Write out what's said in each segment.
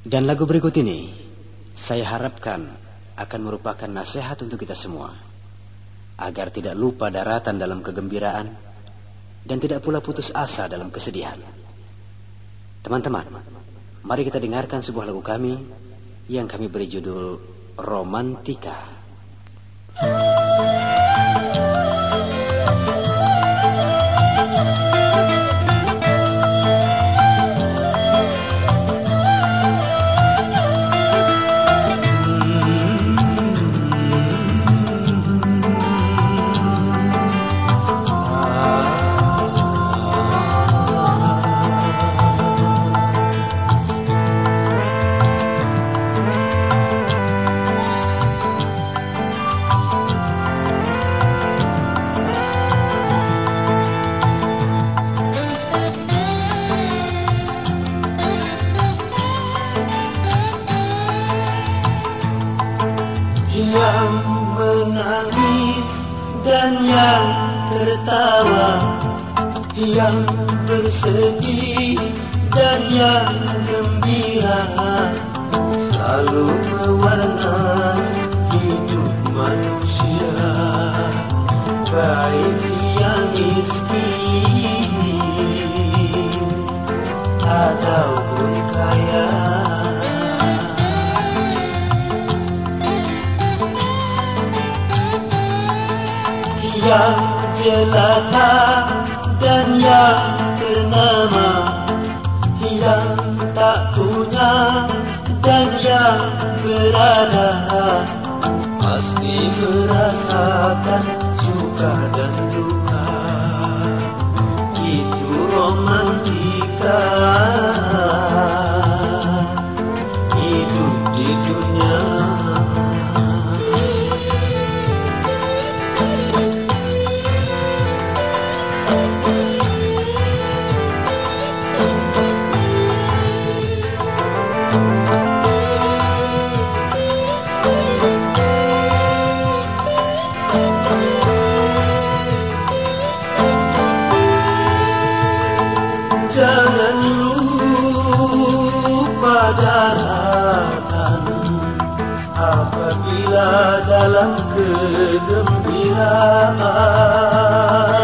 Dan lagu berikut ini saya harapkan akan merupakan nasihat untuk kita semua agar tidak lupa daratan dalam kegembiraan dan tidak pula putus asa dalam kesedihan. Teman-teman, mari kita dengarkan sebuah lagu kami yang kami beri judul Romantika. yang dan yang tertawa yang bersedih dan yang gembira selalu mewarnai hidup manusia. Baik dia miskin ataupun yang jelata dan yang ternama yang tak punya dan yang berada. Pasti merasakan suka dan duka. Itu romantika Jangan lupa daratan Apabila dalam kegembiraan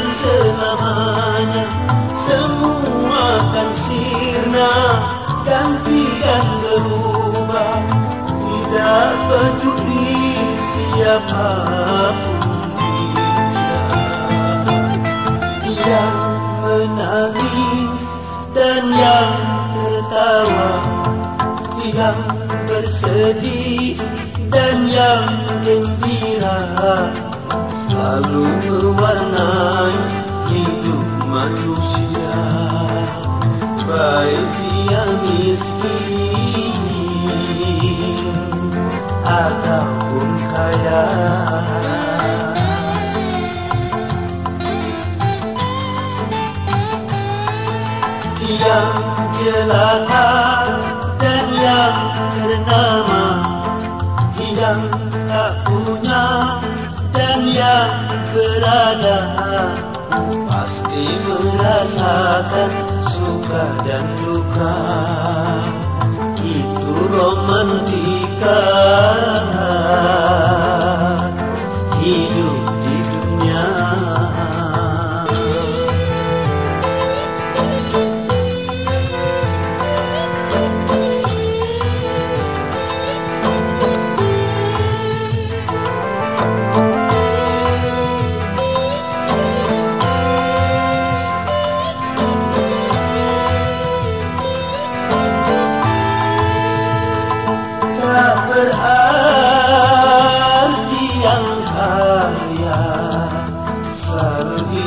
takkan selamanya. Semua akan sirna ganti dan berubah. Tidak peduli siapa pun. Yang menangis dan yang tertawa. Yang bersedih dan yang gembira selalu mewarnai hidup manusia. Baik dia miskin ataupun kaya. Yang jelata dan yang ternama yang tak punya yang berada pasti merasakan suka dan duka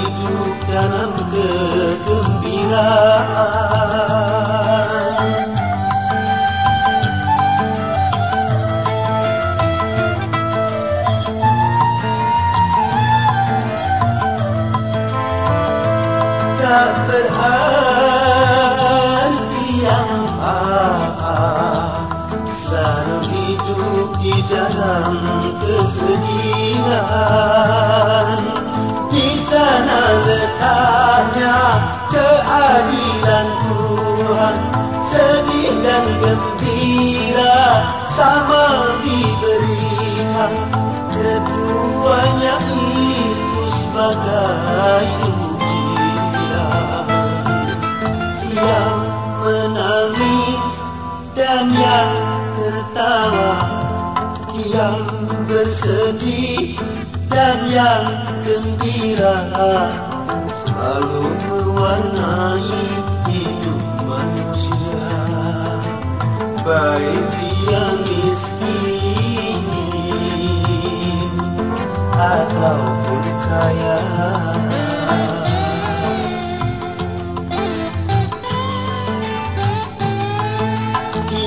hidup dalam kegembiraan diberikan Keduanya itu sebagai ujian Yang menangis dan yang tertawa. Yang bersedih dan yang gembira. Selalu mewarnai hidup manusia. Baik dia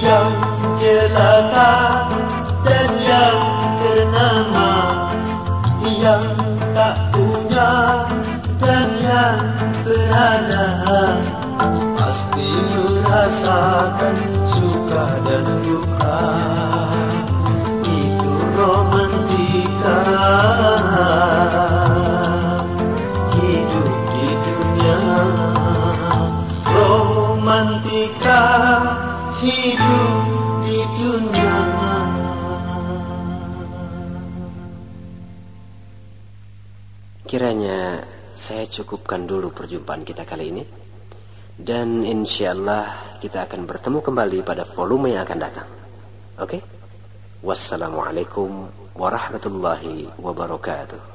Yang jelata dan yang ternama. Yang tak punya dan yang berada saya cukupkan dulu perjumpaan kita kali ini. Dan insya Allah kita akan bertemu kembali pada volume yang akan datang. Oke? Wassalamualaikum warahmatullahi wabarakatuh.